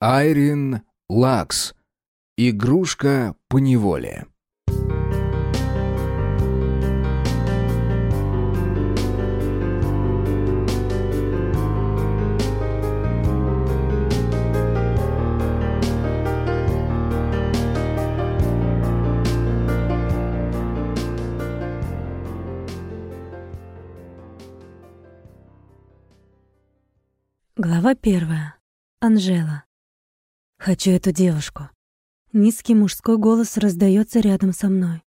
Айрин Лакс. Игрушка по неволе. Глава первая. Анжела. Хочу эту девушку. Низкий мужской голос раздается рядом со мной.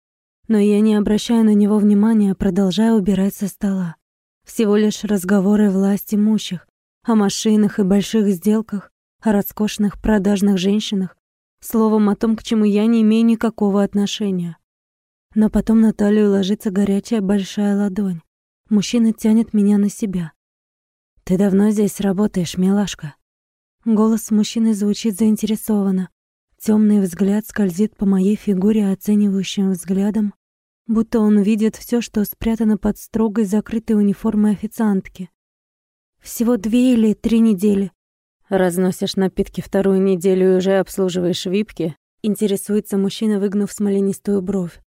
Но я не обращаю на него внимания, продолжая убирать со стола. Всего лишь разговоры власть имущих, о машинах и больших сделках, о роскошных продажных женщинах, словом о том, к чему я не имею никакого отношения. Но потом на талию ложится горячая большая ладонь. Мужчина тянет меня на себя. «Ты давно здесь работаешь, милашка?» Голос мужчины звучит заинтересованно. Темный взгляд скользит по моей фигуре оценивающим взглядом, будто он видит все, что спрятано под строгой закрытой униформой официантки. Всего две или три недели. Разносишь напитки вторую неделю и уже обслуживаешь випки? Интересуется мужчина, выгнув смоленистую бровь.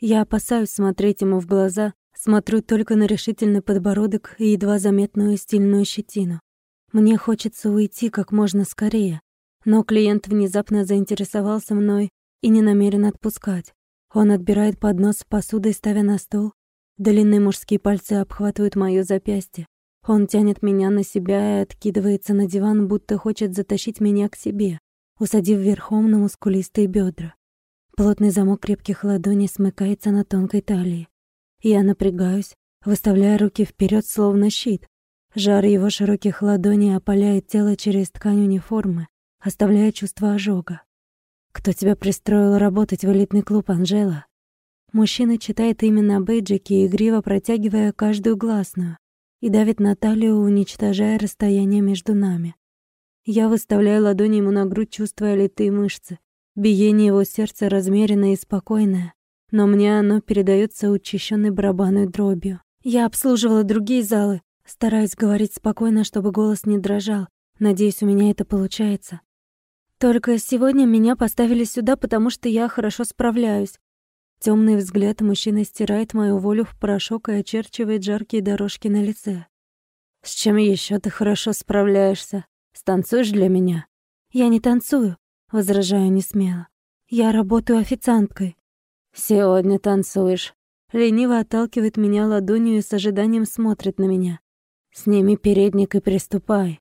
Я опасаюсь смотреть ему в глаза, смотрю только на решительный подбородок и едва заметную стильную щетину. Мне хочется уйти как можно скорее, но клиент внезапно заинтересовался мной и не намерен отпускать. Он отбирает поднос с посудой, ставя на стол. Длинные мужские пальцы обхватывают моё запястье. Он тянет меня на себя и откидывается на диван, будто хочет затащить меня к себе, усадив верхом на мускулистые бедра. Плотный замок крепких ладоней смыкается на тонкой талии. Я напрягаюсь, выставляя руки вперед, словно щит. Жар его широких ладоней опаляет тело через ткань униформы, оставляя чувство ожога. «Кто тебя пристроил работать в элитный клуб, Анжела?» Мужчина читает именно бейджики, игриво протягивая каждую гласную, и давит на талию, уничтожая расстояние между нами. Я выставляю ладони ему на грудь, чувствуя литые мышцы. Биение его сердца размеренное и спокойное, но мне оно передается учащенной барабанной дробью. Я обслуживала другие залы, Стараюсь говорить спокойно, чтобы голос не дрожал. Надеюсь, у меня это получается. Только сегодня меня поставили сюда, потому что я хорошо справляюсь. Темный взгляд мужчины стирает мою волю в порошок и очерчивает жаркие дорожки на лице. С чем еще ты хорошо справляешься? Станцуешь для меня? Я не танцую, возражаю не смело. Я работаю официанткой. Сегодня танцуешь. Лениво отталкивает меня ладонью и с ожиданием смотрит на меня. Сними передник и приступай.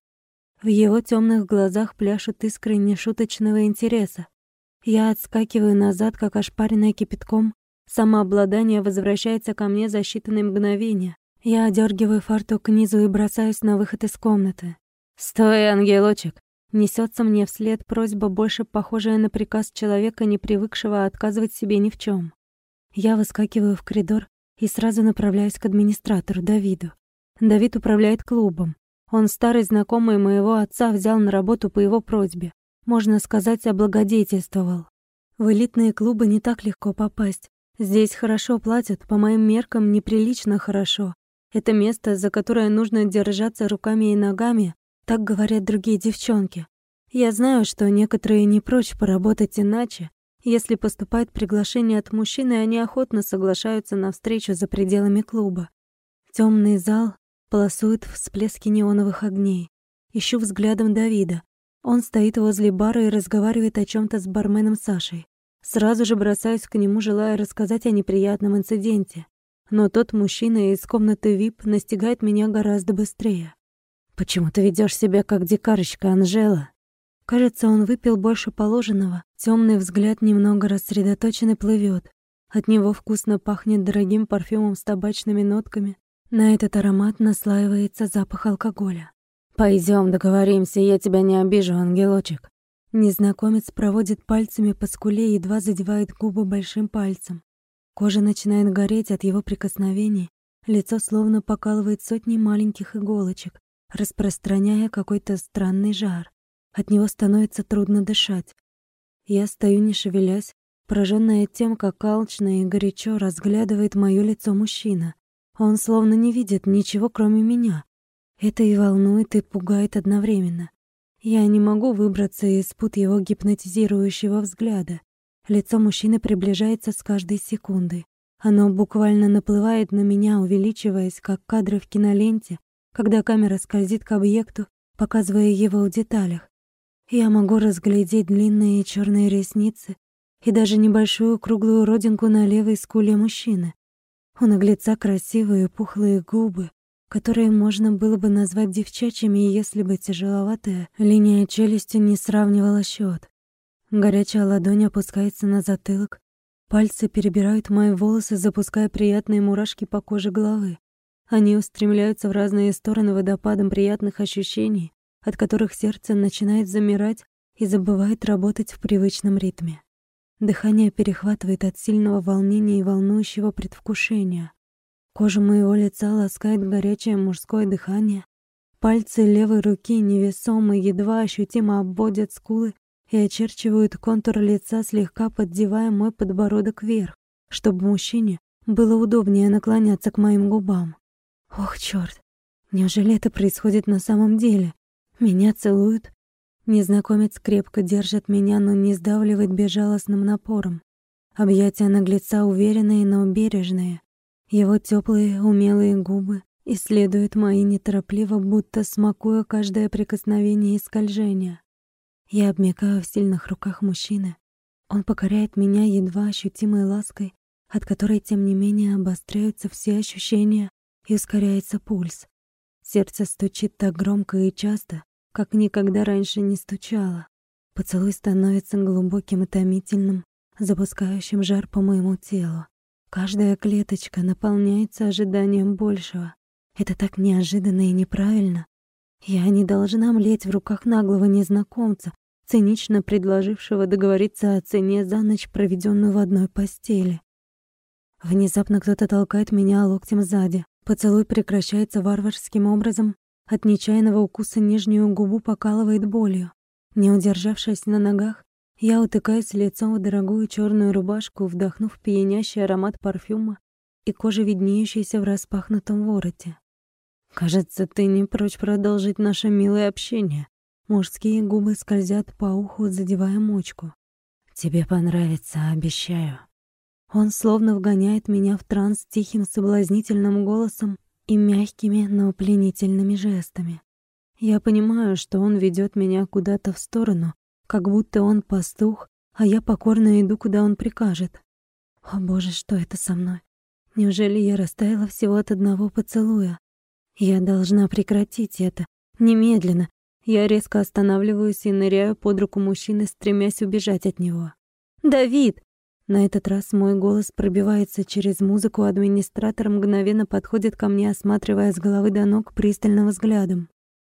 В его темных глазах пляшут искры нешуточного интереса. Я отскакиваю назад, как ошпаренная кипятком. Самообладание возвращается ко мне за считанные мгновения. Я одергиваю фартук к низу и бросаюсь на выход из комнаты. «Стой, ангелочек!» Несется мне вслед просьба, больше похожая на приказ человека, не привыкшего отказывать себе ни в чем. Я выскакиваю в коридор и сразу направляюсь к администратору Давиду. Давид управляет клубом. Он старый знакомый моего отца взял на работу по его просьбе. Можно сказать, облагодетельствовал. В элитные клубы не так легко попасть. Здесь хорошо платят, по моим меркам неприлично хорошо. Это место, за которое нужно держаться руками и ногами, так говорят другие девчонки. Я знаю, что некоторые не прочь поработать иначе. Если поступает приглашение от мужчины, они охотно соглашаются на встречу за пределами клуба. Темный зал, Полосует всплески неоновых огней. Ищу взглядом Давида. Он стоит возле бара и разговаривает о чем то с барменом Сашей. Сразу же бросаюсь к нему, желая рассказать о неприятном инциденте. Но тот мужчина из комнаты VIP настигает меня гораздо быстрее. «Почему ты ведешь себя как дикарочка, Анжела?» Кажется, он выпил больше положенного. Темный взгляд немного рассредоточен и плывет. От него вкусно пахнет дорогим парфюмом с табачными нотками. На этот аромат наслаивается запах алкоголя. Пойдем, договоримся, я тебя не обижу, ангелочек». Незнакомец проводит пальцами по скуле и едва задевает губы большим пальцем. Кожа начинает гореть от его прикосновений, лицо словно покалывает сотни маленьких иголочек, распространяя какой-то странный жар. От него становится трудно дышать. Я стою не шевелясь, пораженная тем, как алчно и горячо разглядывает моё лицо мужчина. Он словно не видит ничего, кроме меня. Это и волнует, и пугает одновременно. Я не могу выбраться из пут его гипнотизирующего взгляда. Лицо мужчины приближается с каждой секундой. Оно буквально наплывает на меня, увеличиваясь, как кадры в киноленте, когда камера скользит к объекту, показывая его в деталях. Я могу разглядеть длинные черные ресницы и даже небольшую круглую родинку на левой скуле мужчины. У наглеца красивые пухлые губы, которые можно было бы назвать девчачьими, если бы тяжеловатая линия челюсти не сравнивала счет. Горячая ладонь опускается на затылок, пальцы перебирают мои волосы, запуская приятные мурашки по коже головы. Они устремляются в разные стороны водопадом приятных ощущений, от которых сердце начинает замирать и забывает работать в привычном ритме. Дыхание перехватывает от сильного волнения и волнующего предвкушения. Кожу моего лица ласкает горячее мужское дыхание. Пальцы левой руки невесомо, едва ощутимо обводят скулы и очерчивают контур лица, слегка поддевая мой подбородок вверх, чтобы мужчине было удобнее наклоняться к моим губам. Ох, чёрт! Неужели это происходит на самом деле? Меня целуют? Незнакомец крепко держит меня, но не сдавливает безжалостным напором. Объятия наглеца уверенные, но бережные. Его теплые, умелые губы исследуют мои неторопливо, будто смакуя каждое прикосновение и скольжение. Я обмякаю в сильных руках мужчины. Он покоряет меня едва ощутимой лаской, от которой, тем не менее, обостряются все ощущения и ускоряется пульс. Сердце стучит так громко и часто, как никогда раньше не стучало. Поцелуй становится глубоким и томительным, запускающим жар по моему телу. Каждая клеточка наполняется ожиданием большего. Это так неожиданно и неправильно. Я не должна млеть в руках наглого незнакомца, цинично предложившего договориться о цене за ночь, проведенную в одной постели. Внезапно кто-то толкает меня локтем сзади. Поцелуй прекращается варварским образом. От нечаянного укуса нижнюю губу покалывает болью. Не удержавшись на ногах, я утыкаюсь лицом в дорогую черную рубашку, вдохнув пьянящий аромат парфюма и кожи, виднеющейся в распахнутом вороте. «Кажется, ты не прочь продолжить наше милое общение». Мужские губы скользят по уху, задевая мочку. «Тебе понравится, обещаю». Он словно вгоняет меня в транс тихим соблазнительным голосом и мягкими, но пленительными жестами. Я понимаю, что он ведет меня куда-то в сторону, как будто он пастух, а я покорно иду, куда он прикажет. О боже, что это со мной? Неужели я растаяла всего от одного поцелуя? Я должна прекратить это. Немедленно. Я резко останавливаюсь и ныряю под руку мужчины, стремясь убежать от него. «Давид!» На этот раз мой голос пробивается через музыку, администратор мгновенно подходит ко мне, осматривая с головы до ног пристальным взглядом.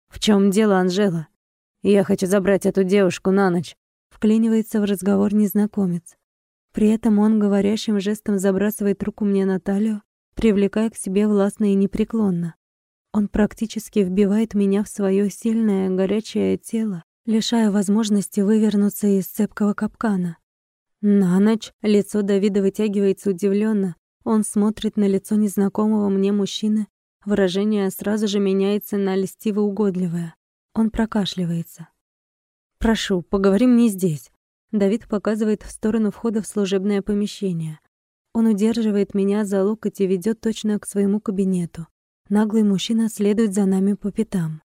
«В чем дело, Анжела?» «Я хочу забрать эту девушку на ночь», — вклинивается в разговор незнакомец. При этом он говорящим жестом забрасывает руку мне на талию, привлекая к себе властно и непреклонно. Он практически вбивает меня в свое сильное, горячее тело, лишая возможности вывернуться из цепкого капкана. На ночь лицо Давида вытягивается удивленно. Он смотрит на лицо незнакомого мне мужчины. Выражение сразу же меняется на льстиво-угодливое. Он прокашливается. «Прошу, поговори мне здесь». Давид показывает в сторону входа в служебное помещение. Он удерживает меня за локоть и ведет точно к своему кабинету. Наглый мужчина следует за нами по пятам.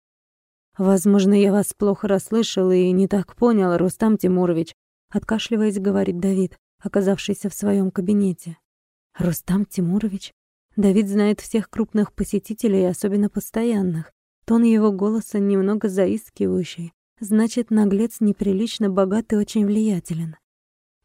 «Возможно, я вас плохо расслышал и не так понял, Рустам Тимурович», откашливаясь, говорит Давид, оказавшийся в своем кабинете. «Рустам Тимурович?» Давид знает всех крупных посетителей, особенно постоянных. Тон его голоса немного заискивающий. Значит, наглец неприлично богат и очень влиятелен.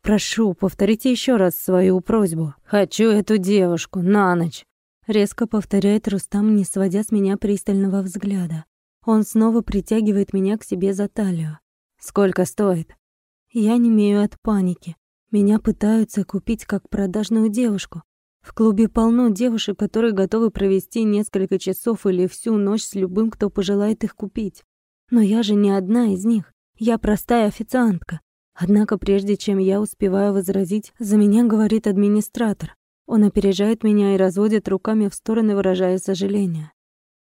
«Прошу, повторите еще раз свою просьбу. Хочу эту девушку на ночь!» Резко повторяет Рустам, не сводя с меня пристального взгляда. Он снова притягивает меня к себе за талию. «Сколько стоит?» Я не имею от паники. Меня пытаются купить как продажную девушку. В клубе полно девушек, которые готовы провести несколько часов или всю ночь с любым, кто пожелает их купить. Но я же не одна из них. Я простая официантка. Однако прежде чем я успеваю возразить, за меня говорит администратор. Он опережает меня и разводит руками в стороны, выражая сожаление.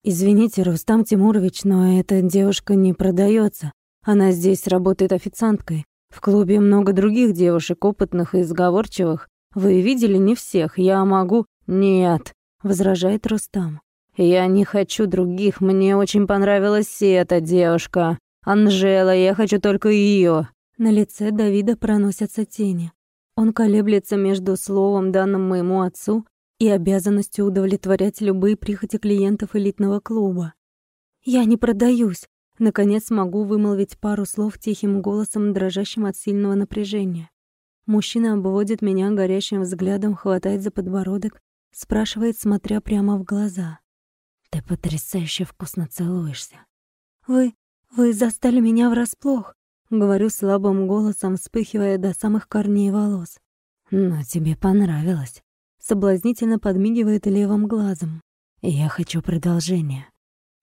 «Извините, Рустам Тимурович, но эта девушка не продается. Она здесь работает официанткой. В клубе много других девушек, опытных и сговорчивых. Вы видели не всех, я могу...» «Нет», — возражает Рустам. «Я не хочу других, мне очень понравилась эта девушка. Анжела, я хочу только ее. На лице Давида проносятся тени. Он колеблется между словом, данным моему отцу, и обязанностью удовлетворять любые прихоти клиентов элитного клуба. «Я не продаюсь», Наконец могу вымолвить пару слов тихим голосом, дрожащим от сильного напряжения. Мужчина обводит меня горящим взглядом, хватает за подбородок, спрашивает, смотря прямо в глаза. «Ты потрясающе вкусно целуешься». «Вы... вы застали меня врасплох», — говорю слабым голосом, вспыхивая до самых корней волос. «Но тебе понравилось», — соблазнительно подмигивает левым глазом. «Я хочу продолжения».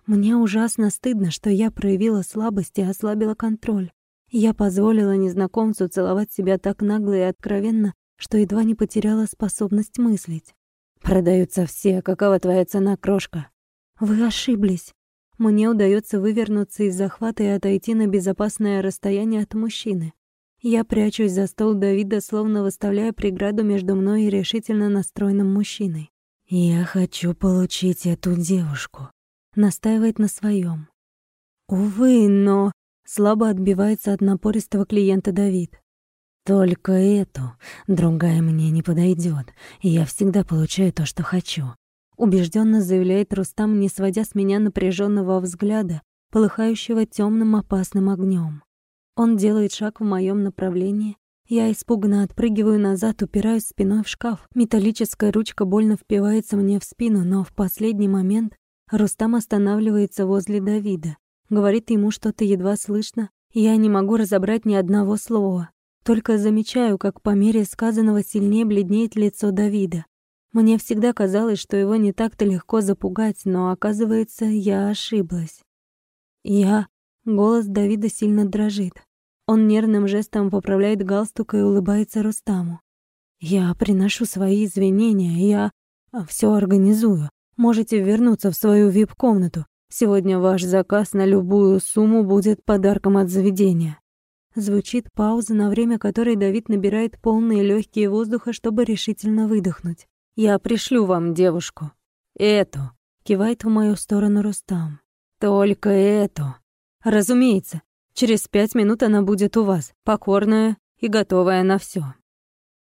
Мне ужасно стыдно, что я проявила слабость и ослабила контроль. Я позволила незнакомцу целовать себя так нагло и откровенно, что едва не потеряла способность мыслить. «Продаются все, какова твоя цена, крошка?» «Вы ошиблись. Мне удается вывернуться из захвата и отойти на безопасное расстояние от мужчины. Я прячусь за стол Давида, словно выставляя преграду между мной и решительно настроенным мужчиной. «Я хочу получить эту девушку», настаивает на своем. Увы, но слабо отбивается от напористого клиента Давид. Только эту, другая мне не подойдет, и я всегда получаю то, что хочу. Убежденно заявляет Рустам, не сводя с меня напряженного взгляда, полыхающего темным опасным огнем. Он делает шаг в моем направлении. Я испуганно отпрыгиваю назад, упираюсь спиной в шкаф. Металлическая ручка больно впивается мне в спину, но в последний момент Рустам останавливается возле Давида. Говорит ему что-то едва слышно. Я не могу разобрать ни одного слова. Только замечаю, как по мере сказанного сильнее бледнеет лицо Давида. Мне всегда казалось, что его не так-то легко запугать, но, оказывается, я ошиблась. Я... Голос Давида сильно дрожит. Он нервным жестом поправляет галстук и улыбается Рустаму. «Я приношу свои извинения, я все организую. Можете вернуться в свою вип-комнату. Сегодня ваш заказ на любую сумму будет подарком от заведения. Звучит пауза, на время которой Давид набирает полные легкие воздуха, чтобы решительно выдохнуть. Я пришлю вам девушку. Эту. Кивает в мою сторону Рустам. Только эту. Разумеется, через пять минут она будет у вас, покорная и готовая на все.